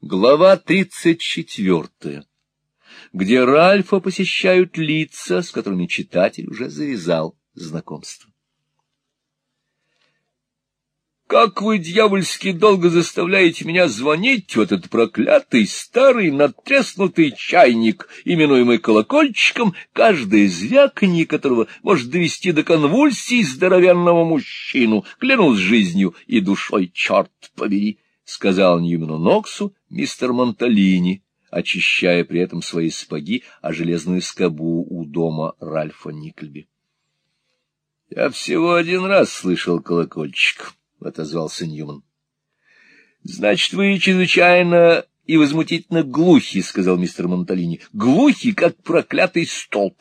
Глава тридцать четвертая, где Ральфа посещают лица, с которыми читатель уже завязал знакомство. Как вы, дьявольски, долго заставляете меня звонить в этот проклятый старый надтреснутый чайник, именуемый колокольчиком, каждое звяканье которого может довести до конвульсий здоровенного мужчину, клянусь жизнью и душой, черт побери! — сказал Ньюмену Ноксу мистер Монталини, очищая при этом свои сапоги о железную скобу у дома Ральфа Никльби. — Я всего один раз слышал колокольчик, — отозвался Ньюман. — Значит, вы чрезвычайно и возмутительно глухи, — сказал мистер Монталини. — Глухи, как проклятый столб.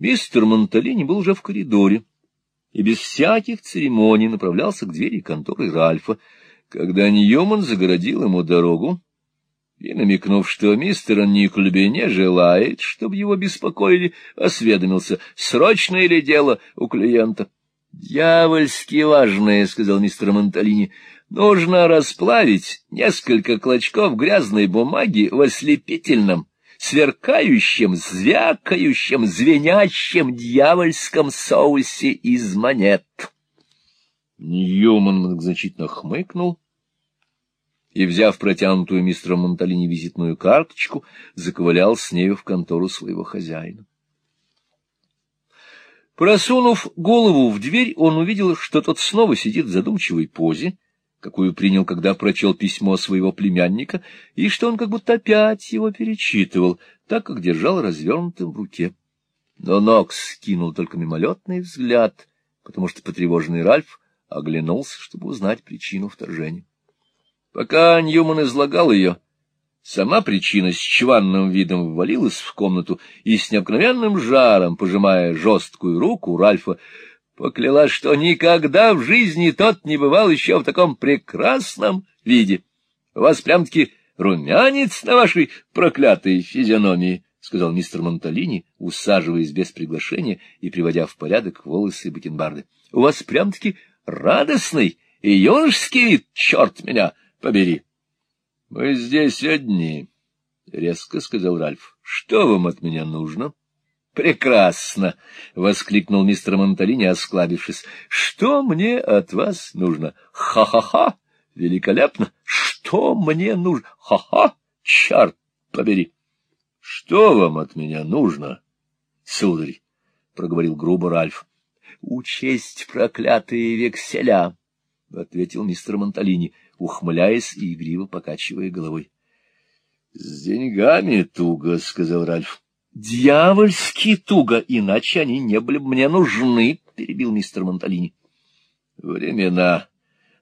Мистер Монталини был уже в коридоре и без всяких церемоний направлялся к двери конторы Ральфа, когда Ньюман загородил ему дорогу и, намекнув, что мистер Никльби не желает, чтобы его беспокоили, осведомился, срочное ли дело у клиента. — Дьявольски важное, — сказал мистер Монталини. — Нужно расплавить несколько клочков грязной бумаги в ослепительном, сверкающем, звякающем, звенящем дьявольском соусе из монет. Ньюман многозначительно хмыкнул и, взяв протянутую мистером Монталини визитную карточку, заковылял с нею в контору своего хозяина. Просунув голову в дверь, он увидел, что тот снова сидит в задумчивой позе, какую принял, когда прочел письмо своего племянника, и что он как будто опять его перечитывал, так как держал развернутым в руке. Но Нокс кинул только мимолетный взгляд, потому что потревоженный Ральф оглянулся, чтобы узнать причину вторжения. Пока Ньюман излагал ее, сама причина с чванным видом ввалилась в комнату и с необыкновенным жаром, пожимая жесткую руку Ральфа, поклялась, что никогда в жизни тот не бывал еще в таком прекрасном виде. У вас прям-таки румянец на вашей проклятой физиономии, — сказал мистер Монталини, усаживаясь без приглашения и приводя в порядок волосы бакенбарды. — У вас прям-таки радостный и юношеский вид, черт меня побери. — Мы здесь одни, — резко сказал Ральф. — Что вам от меня нужно? — Прекрасно! — воскликнул мистер Монталини, осклабившись. — Что мне от вас нужно? Ха-ха-ха! Великолепно! Что мне нужно? Ха-ха! Черт побери! — Что вам от меня нужно, сударь? — проговорил грубо Ральф учесть проклятые векселя, — ответил мистер Монталини, ухмыляясь и игриво покачивая головой. — С деньгами туго, — сказал Ральф. — Дьявольски туго, иначе они не были бы мне нужны, — перебил мистер Монталини. — Времена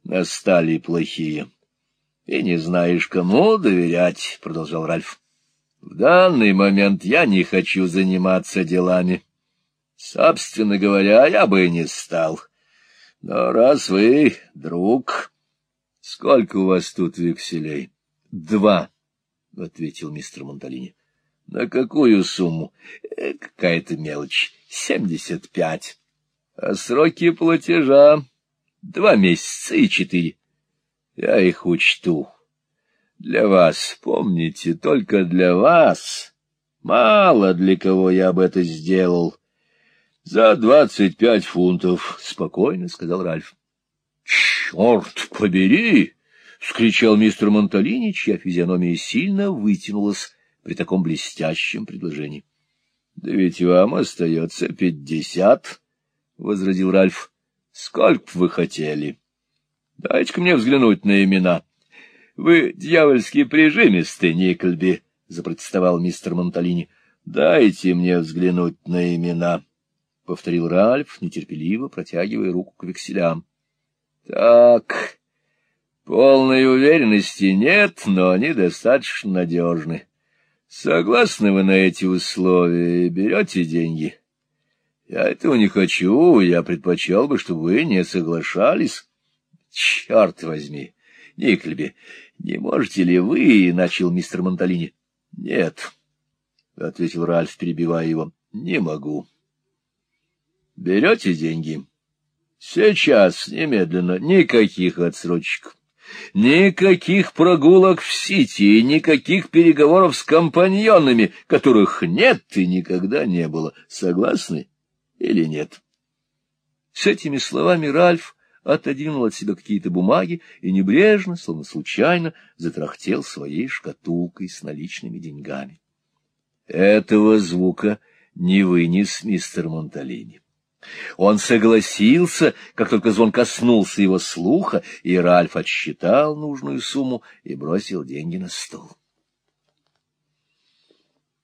настали плохие. — И не знаешь, кому доверять, — продолжал Ральф. — В данный момент я не хочу заниматься делами. — Собственно говоря, я бы не стал. Но раз вы друг... — Сколько у вас тут векселей? — Два, — ответил мистер Монталини. — На какую сумму? Э, — Какая-то мелочь. — Семьдесят пять. — А сроки платежа? — Два месяца и четыре. — Я их учту. Для вас, помните, только для вас. Мало для кого я бы это сделал. —— За двадцать пять фунтов, — спокойно сказал Ральф. — Черт побери! — скричал мистер Монталини, чья физиономия сильно вытянулась при таком блестящем предложении. — Да ведь вам остается пятьдесят, — возразил Ральф. — Сколько вы хотели? — Дайте-ка мне взглянуть на имена. — Вы дьявольски прижимисты, Никольби, — запротестовал мистер Монталини. — Дайте мне взглянуть на имена. —— повторил Ральф, нетерпеливо протягивая руку к векселям. — Так, полной уверенности нет, но они достаточно надежны. Согласны вы на эти условия и берете деньги? Я этого не хочу, я предпочел бы, чтобы вы не соглашались. Черт возьми, Никльби, не можете ли вы, — начал мистер Монталини. — Нет, — ответил Ральф, перебивая его, — не могу. — Берете деньги? Сейчас, немедленно, никаких отсрочек. Никаких прогулок в Сити, никаких переговоров с компаньонами, которых нет и никогда не было. Согласны или нет? С этими словами Ральф отодвинул от себя какие-то бумаги и небрежно, словно случайно, затрахтел своей шкатулкой с наличными деньгами. Этого звука не вынес мистер Монталини. Он согласился, как только звон коснулся его слуха, и Ральф отсчитал нужную сумму и бросил деньги на стол.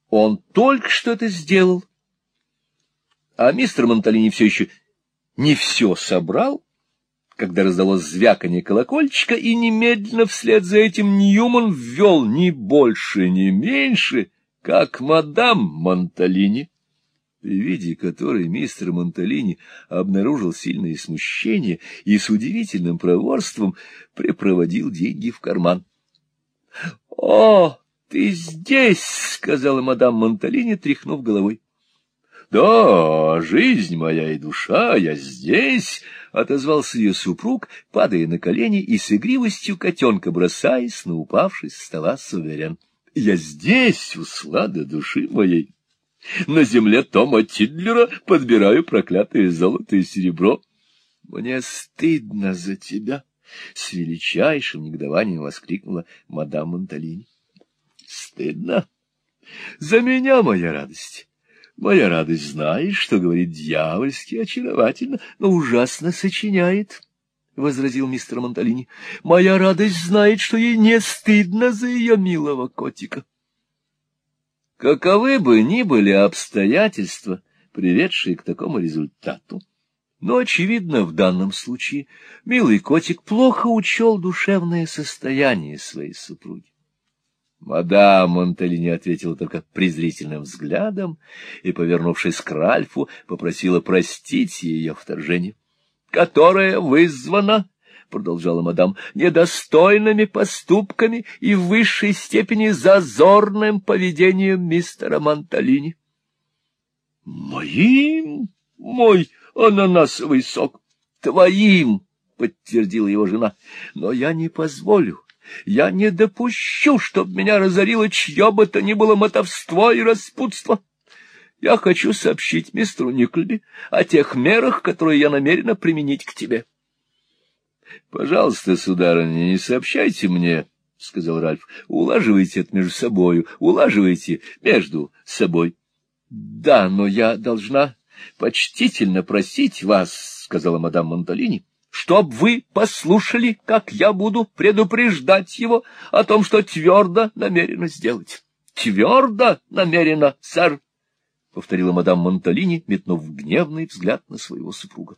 Он только что это сделал, а мистер Монталини все еще не все собрал, когда раздалось звяканье колокольчика, и немедленно вслед за этим Ньюман ввел ни больше, ни меньше, как мадам Монталини при виде которой мистер Монталини обнаружил сильное смущение и с удивительным проворством припроводил деньги в карман. — О, ты здесь! — сказала мадам Монталини, тряхнув головой. — Да, жизнь моя и душа, я здесь! — отозвался ее супруг, падая на колени и с игривостью котенка бросаясь на упавший с стола суверен. — Я здесь, услада души моей! — на земле Тома Тидлера подбираю проклятое золото и серебро. Мне стыдно за тебя, — с величайшим негодованием воскликнула мадам Монталини. Стыдно? За меня моя радость. Моя радость знаешь, что говорит дьявольски очаровательно, но ужасно сочиняет, — возразил мистер Монталини. Моя радость знает, что ей не стыдно за ее милого котика. Каковы бы ни были обстоятельства, приведшие к такому результату, но, очевидно, в данном случае милый котик плохо учел душевное состояние своей супруги. Мадам Монталини ответила только презрительным взглядом и, повернувшись к Ральфу, попросила простить ее вторжение, которое вызвано — продолжала мадам, — недостойными поступками и в высшей степени зазорным поведением мистера Монталини. — Моим, мой ананасовый сок, твоим, — подтвердила его жена, — но я не позволю. Я не допущу, чтобы меня разорило чье бы то ни было мотовство и распутство. Я хочу сообщить мистеру Никльби о тех мерах, которые я намерена применить к тебе. — Пожалуйста, сударыня, не сообщайте мне, — сказал Ральф. — Улаживайте это между собою, улаживайте между собой. — Да, но я должна почтительно просить вас, — сказала мадам Монталини, — чтоб вы послушали, как я буду предупреждать его о том, что твердо намерена сделать. — Твердо намерена, сэр, — повторила мадам Монталини, метнув гневный взгляд на своего супруга.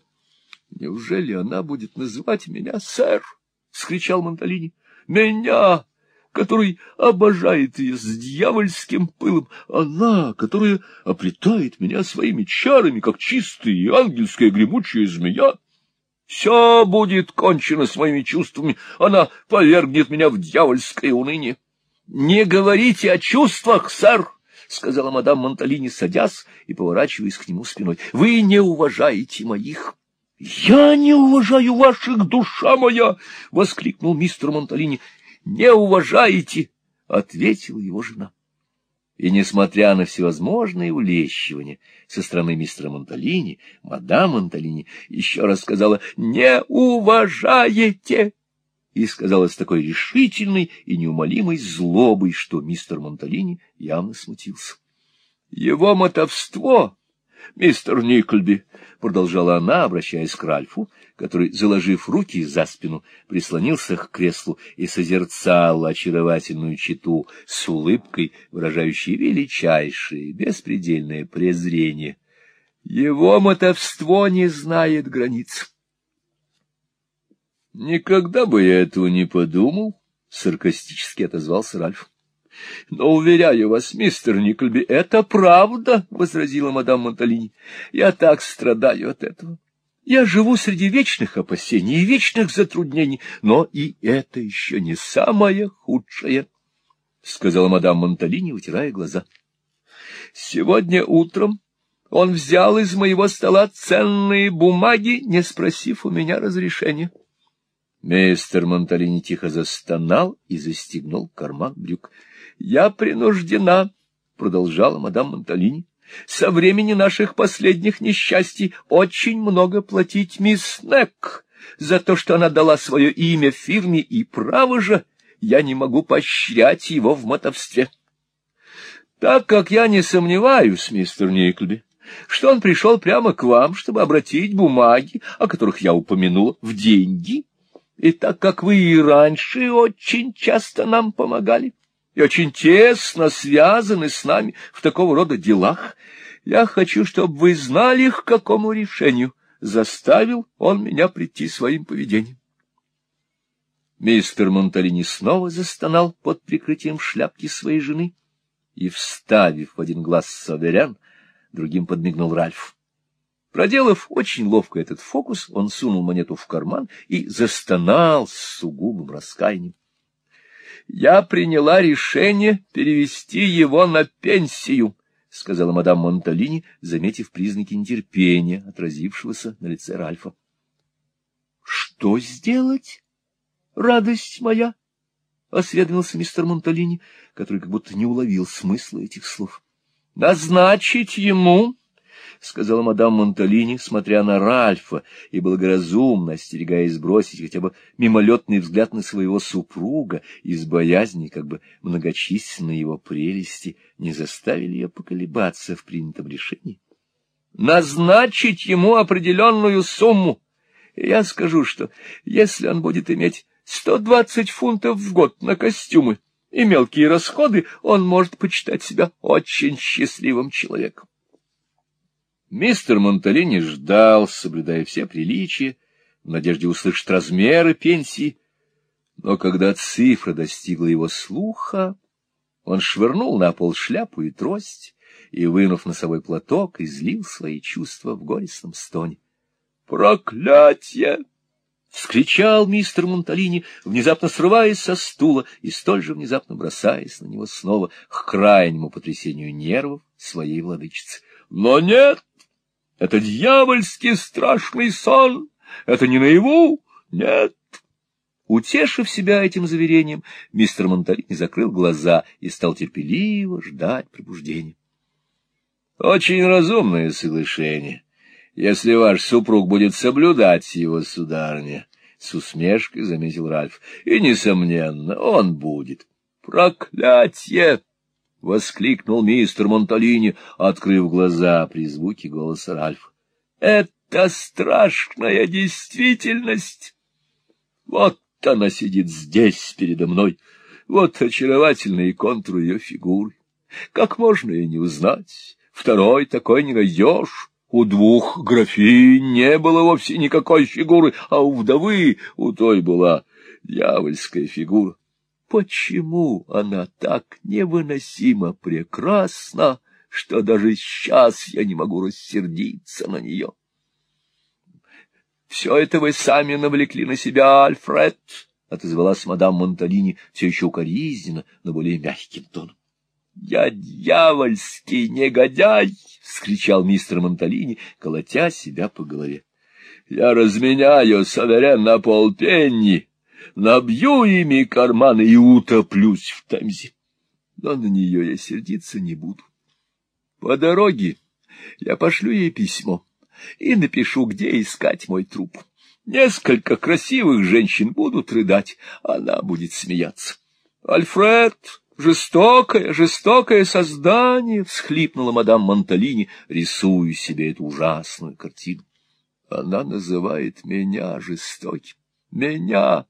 Неужели она будет называть меня сэр? — скричал Монталини. — Меня, который обожает ее с дьявольским пылом, она, которая оплетает меня своими чарами, как чистая ангельская гремучая змея. Все будет кончено с моими чувствами, она повергнет меня в дьявольское уныние. — Не говорите о чувствах, сэр! — сказала мадам Монталини, садясь и поворачиваясь к нему спиной. — Вы не уважаете моих. — Я не уважаю ваших, душа моя! — воскликнул мистер Монталини. — Не уважаете! — ответила его жена. И, несмотря на всевозможные улещивания со стороны мистера Монталини, мадам Монталини еще раз сказала «Не уважаете!» и сказала с такой решительной и неумолимой злобой, что мистер Монталини явно смутился. Его мотовство мистер Никльби, — продолжала она, обращаясь к Ральфу, который, заложив руки за спину, прислонился к креслу и созерцал очаровательную читу с улыбкой, выражающей величайшее, беспредельное презрение. Его мотовство не знает границ. — Никогда бы я этого не подумал, — саркастически отозвался Ральф. — Но, уверяю вас, мистер Никльби, это правда, — возразила мадам Монталини. — Я так страдаю от этого. Я живу среди вечных опасений и вечных затруднений, но и это еще не самое худшее, — сказала мадам Монталини, утирая глаза. — Сегодня утром он взял из моего стола ценные бумаги, не спросив у меня разрешения. Мистер Монталини тихо застонал и застегнул карман брюк. — Я принуждена, — продолжала мадам Монталини, — со времени наших последних несчастий очень много платить мисс Нек за то, что она дала свое имя фирме, и право же я не могу поощрять его в мотовстве. Так как я не сомневаюсь, мистер Никльби, что он пришел прямо к вам, чтобы обратить бумаги, о которых я упомянул, в деньги, и так как вы и раньше очень часто нам помогали и очень тесно связаны с нами в такого рода делах, я хочу, чтобы вы знали, к какому решению заставил он меня прийти своим поведением. Мистер Монталини снова застонал под прикрытием шляпки своей жены и, вставив в один глаз Саверян, другим подмигнул Ральф. Проделав очень ловко этот фокус, он сунул монету в карман и застонал с сугубым раскаянием. «Я приняла решение перевести его на пенсию», — сказала мадам Монталини, заметив признаки нетерпения, отразившегося на лице Ральфа. — Что сделать, радость моя? — осведомился мистер Монталини, который как будто не уловил смысла этих слов. — Назначить ему — сказала мадам Монталини, смотря на Ральфа и благоразумно остерегаясь бросить хотя бы мимолетный взгляд на своего супруга из боязни, как бы многочисленные его прелести не заставили ее поколебаться в принятом решении. — Назначить ему определенную сумму. Я скажу, что если он будет иметь сто двадцать фунтов в год на костюмы и мелкие расходы, он может почитать себя очень счастливым человеком. Мистер Монталини ждал, соблюдая все приличия, в надежде услышать размеры пенсии, но когда цифра достигла его слуха, он швырнул на пол шляпу и трость и, вынув носовой платок, излил свои чувства в горестном стоне. «Проклятье!» — вскричал мистер Монталини, внезапно срываясь со стула и столь же внезапно бросаясь на него снова к крайнему потрясению нервов своей владычицы. «Но нет!» Это дьявольски страшный сон. Это не наяву. Нет. Утешив себя этим заверением, мистер Монталини закрыл глаза и стал терпеливо ждать пробуждения. Очень разумное соглашение, если ваш супруг будет соблюдать его, сударыня, — с усмешкой заметил Ральф. — И, несомненно, он будет. Проклятье! — воскликнул мистер Монталини, открыв глаза при звуке голоса Ральфа. — Это страшная действительность! Вот она сидит здесь передо мной, вот очаровательные контуры ее фигуры. Как можно ее не узнать? Второй такой не найдешь. У двух графинь не было вовсе никакой фигуры, а у вдовы у той была дьявольская фигура. Почему она так невыносимо прекрасна, что даже сейчас я не могу рассердиться на нее? Все это вы сами навлекли на себя, Альфред, — отозвалась мадам Монталини все еще укоризненно, но более мягким тоном. — Я дьявольский негодяй! — вскричал мистер Монталини, колотя себя по голове. — Я разменяю суверен на полпенни набью ими карманы и утоплюсь в Темзе. Но на нее я сердиться не буду. По дороге я пошлю ей письмо и напишу, где искать мой труп. Несколько красивых женщин будут рыдать, она будет смеяться. Альфред, жестокое, жестокое создание, — всхлипнула мадам Монталини, рисуя себе эту ужасную картину. Она называет меня жестоким. Меня,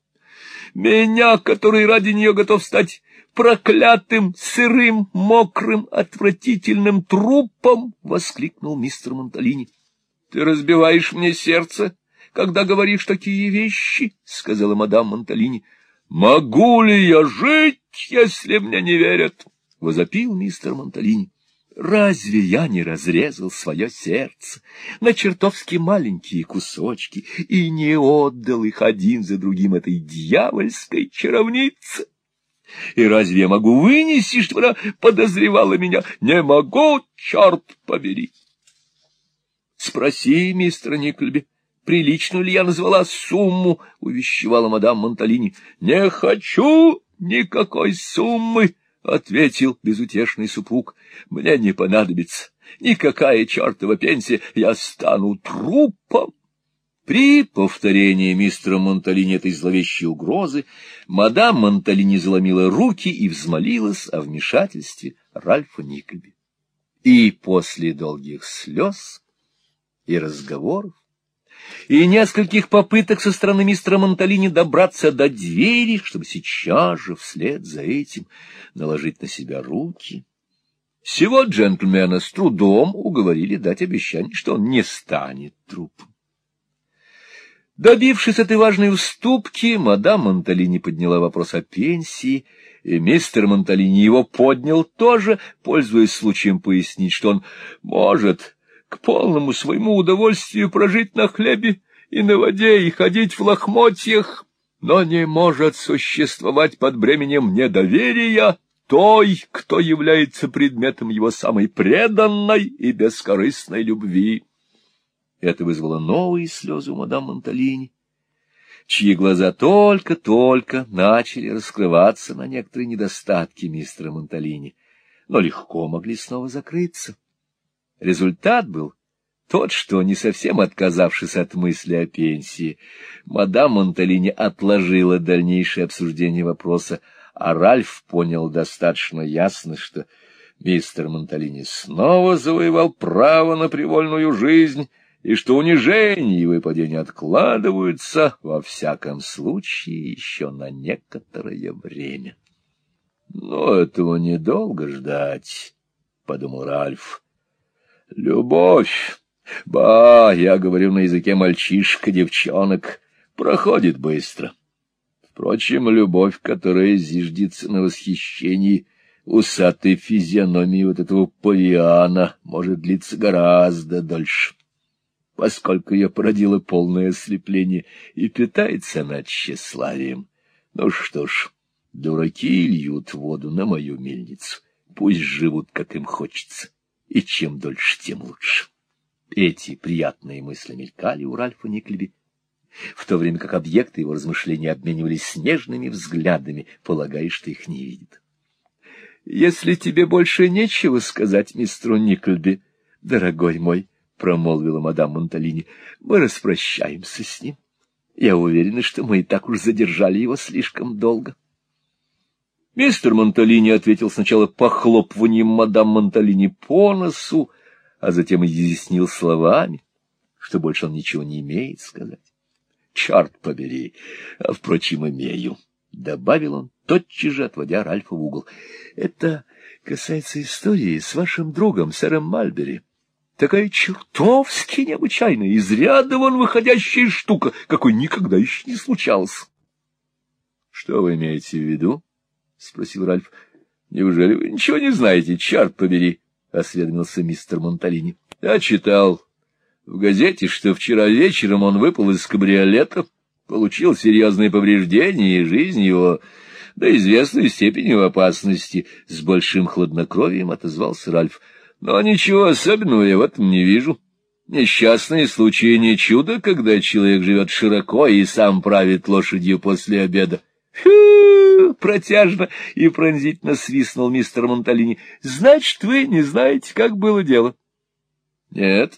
меня, который ради нее готов стать проклятым, сырым, мокрым, отвратительным трупом! — воскликнул мистер Монталини. — Ты разбиваешь мне сердце, когда говоришь такие вещи, — сказала мадам Монталини. — Могу ли я жить, если мне не верят? — возопил мистер Монталини. Разве я не разрезал свое сердце на чертовски маленькие кусочки и не отдал их один за другим этой дьявольской чаровнице? И разве я могу вынести, что она подозревала меня? Не могу, черт побери! Спроси, мистер Никльби, прилично ли я назвала сумму, — увещевала мадам Монталини. — Не хочу никакой суммы, — ответил безутешный супруг. — Мне не понадобится никакая чертова пенсия, я стану трупом. При повторении мистера Монталини этой зловещей угрозы мадам Монталини заломила руки и взмолилась о вмешательстве Ральфа Никльби. И после долгих слез и разговоров и нескольких попыток со стороны мистера Монталини добраться до двери, чтобы сейчас же вслед за этим наложить на себя руки, сего джентльмена с трудом уговорили дать обещание, что он не станет трупом. Добившись этой важной уступки, мадам Монталини подняла вопрос о пенсии, и мистер Монталини его поднял тоже, пользуясь случаем пояснить, что он может к полному своему удовольствию прожить на хлебе и на воде и ходить в лохмотьях, но не может существовать под бременем недоверия той, кто является предметом его самой преданной и бескорыстной любви. Это вызвало новые слезы у мадам Монталини, чьи глаза только-только начали раскрываться на некоторые недостатки мистера Монталини, но легко могли снова закрыться. Результат был тот, что, не совсем отказавшись от мысли о пенсии, мадам Монталини отложила дальнейшее обсуждение вопроса, а Ральф понял достаточно ясно, что мистер Монталини снова завоевал право на привольную жизнь, и что унижение и выпадение откладываются, во всяком случае, еще на некоторое время. — Но этого недолго ждать, — подумал Ральф. — Любовь, ба, я говорю на языке мальчишка-девчонок, проходит быстро. Впрочем, любовь, которая зиждется на восхищении усатой физиономии вот этого павиана, может длиться гораздо дольше. Поскольку ее породило полное ослепление, и питается она тщеславием. Ну что ж, дураки льют воду на мою мельницу, пусть живут, как им хочется, и чем дольше, тем лучше. Эти приятные мысли мелькали у Ральфа Никлеби, в то время как объекты его размышления обменивались снежными взглядами, полагая, что их не видит. — Если тебе больше нечего сказать мистеру Никльби, дорогой мой, промолвила мадам Монталини, — мы распрощаемся с ним. Я уверена, что мы и так уж задержали его слишком долго. Мистер Монталини ответил сначала похлопыванием мадам Монталини по носу, а затем изъяснил словами, что больше он ничего не имеет сказать. — Черт побери, а, впрочем, имею, — добавил он, тотчас же отводя Ральфа в угол. — Это касается истории с вашим другом, сэром Мальбери. — Такая чертовски необычайная, из ряда вон выходящая штука, какой никогда еще не случалось. — Что вы имеете в виду? — спросил Ральф. — Неужели вы ничего не знаете, черт побери? — осведомился мистер Монталини. — Я читал в газете, что вчера вечером он выпал из кабриолета, получил серьезные повреждения, и жизнь его до известной степени в опасности. С большим хладнокровием отозвался Ральф. Но ничего особенного я в этом не вижу. Несчастные случаи не чудо, когда человек живет широко и сам правит лошадью после обеда. Фу! Протяжно и пронзительно свистнул мистер Монталини. Значит, вы не знаете, как было дело? Нет,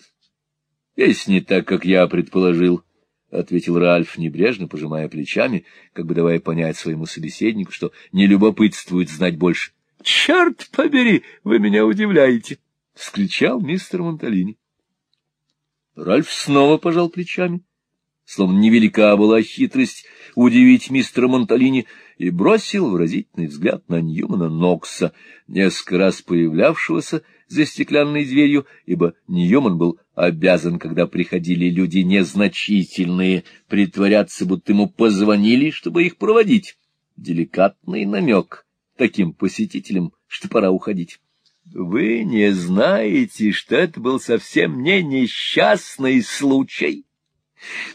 есть не так, как я предположил, — ответил Ральф, небрежно пожимая плечами, как бы давая понять своему собеседнику, что не любопытствует знать больше. — Черт побери, вы меня удивляете! — вскричал мистер Монталини. Ральф снова пожал плечами, словно невелика была хитрость удивить мистера Монталини, и бросил выразительный взгляд на Ньюмана Нокса, несколько раз появлявшегося за стеклянной дверью, ибо Ньюман был обязан, когда приходили люди незначительные, притворяться, будто ему позвонили, чтобы их проводить. Деликатный намек таким посетителям, что пора уходить. Вы не знаете, что это был совсем не несчастный случай,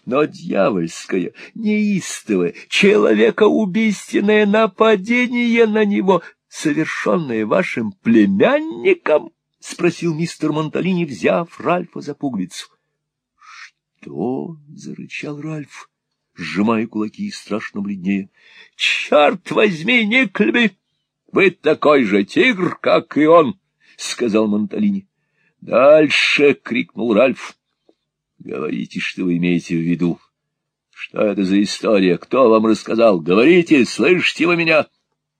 но дьявольское, неистовое, человекоубийственное нападение на него, совершенное вашим племянником? — спросил мистер Монталини, взяв Ральфа за пуговицу. — Что? — зарычал Ральф, сжимая кулаки и страшно бледнее. — Черт возьми, Никльби! Вы такой же тигр, как и он! — сказал Монталини. — Дальше! — крикнул Ральф. — Говорите, что вы имеете в виду. Что это за история? Кто вам рассказал? Говорите, слышите вы меня?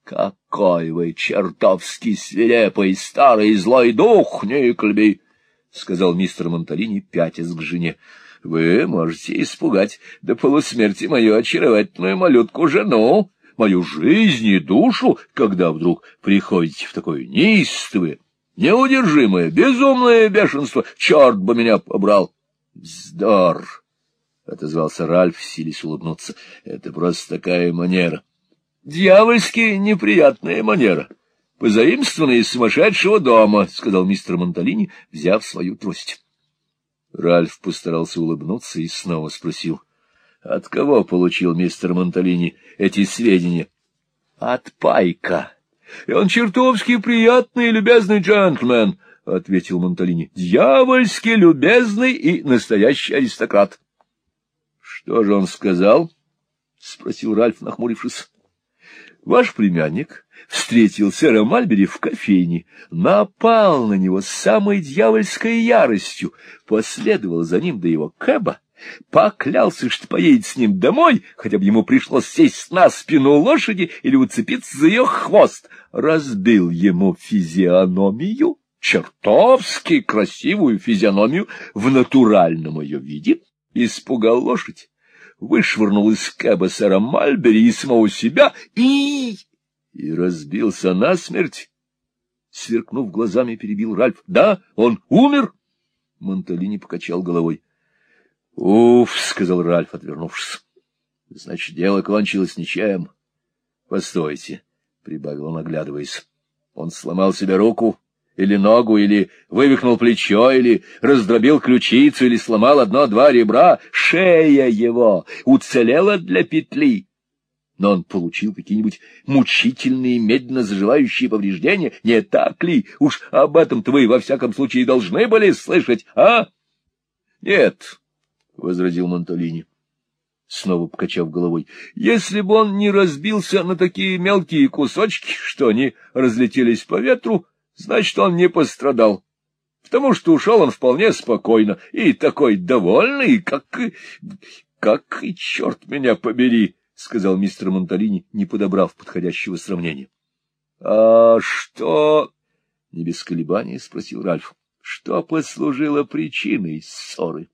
Какой вы чертовски свирепый старый злой дух, Никльби! — сказал мистер Монталини, пятясь к жене. — Вы можете испугать до полусмерти мою очаровательную малютку-жену, мою жизнь и душу, когда вдруг приходите в такое неистовое, неудержимое, безумное бешенство. Черт бы меня побрал! — Вздор! — отозвался Ральф, силясь улыбнуться. — Это просто такая манера. — Дьявольски неприятная манера. — позаимствованные из сумасшедшего дома, — сказал мистер Монталини, взяв свою трость. Ральф постарался улыбнуться и снова спросил. — От кого получил мистер Монталини эти сведения? — От Пайка. — И он чертовски приятный и любезный джентльмен, — ответил Монталини. — Дьявольски любезный и настоящий аристократ. — Что же он сказал? — спросил Ральф, нахмурившись. — Ваш племянник встретил сэра Мальбери в кофейне, напал на него с самой дьявольской яростью, последовал за ним до его кэба, поклялся, что поедет с ним домой, хотя бы ему пришлось сесть на спину лошади или уцепиться за ее хвост, разбил ему физиономию, чертовски красивую физиономию в натуральном ее виде, испугал лошадь, вышвырнул из кэба сэра Мальбери и самого себя и и разбился насмерть. Сверкнув глазами, перебил Ральф. — Да, он умер? Монталини покачал головой. — Уф, — сказал Ральф, отвернувшись. — Значит, дело кончилось ничем. — Постойте, — прибавил он, оглядываясь. — Он сломал себе руку или ногу, или вывихнул плечо, или раздробил ключицу, или сломал одно-два ребра. Шея его уцелела для петли но он получил какие-нибудь мучительные, медленно заживающие повреждения, не так ли? Уж об этом-то вы, во всяком случае, должны были слышать, а? — Нет, — возразил Монталини, снова покачав головой, — если бы он не разбился на такие мелкие кусочки, что они разлетелись по ветру, значит, он не пострадал. Потому что ушел он вполне спокойно и такой довольный, как... как, и черт меня побери, — сказал мистер Монталини, не подобрав подходящего сравнения. — А что? — не без колебания спросил Ральф. — Что послужило причиной ссоры?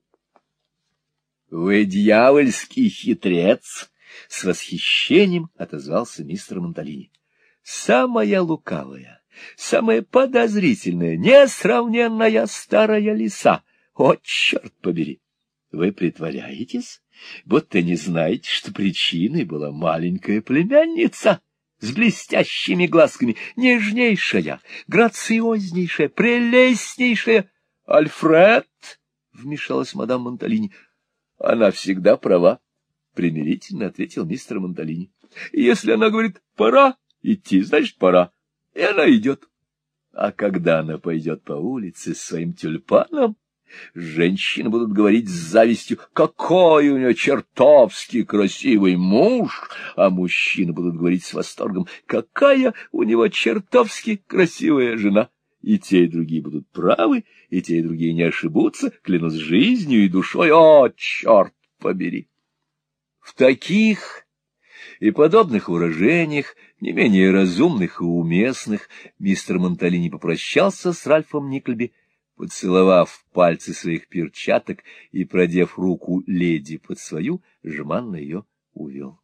— Вы дьявольский хитрец! — с восхищением отозвался мистер Монталини. — Самая лукавая, самая подозрительная, несравненная старая лиса! О, черт побери! Вы притворяетесь? будто не знаете, что причиной была маленькая племянница с блестящими глазками, нежнейшая, грациознейшая, прелестнейшая. — Альфред! — вмешалась мадам Монталини. — Она всегда права, — примирительно ответил мистер Монталини. — Если она говорит «пора идти», значит, пора, и она идет. А когда она пойдет по улице с своим тюльпаном, Женщины будут говорить с завистью, какой у нее чертовски красивый муж, а мужчины будут говорить с восторгом, какая у него чертовски красивая жена. И те, и другие будут правы, и те, и другие не ошибутся, клянусь жизнью и душой. О, черт побери! В таких и подобных выражениях, не менее разумных и уместных, мистер Монталини попрощался с Ральфом Никльби, поцеловав пальцы своих перчаток и, продев руку леди под свою, жеманно ее увел.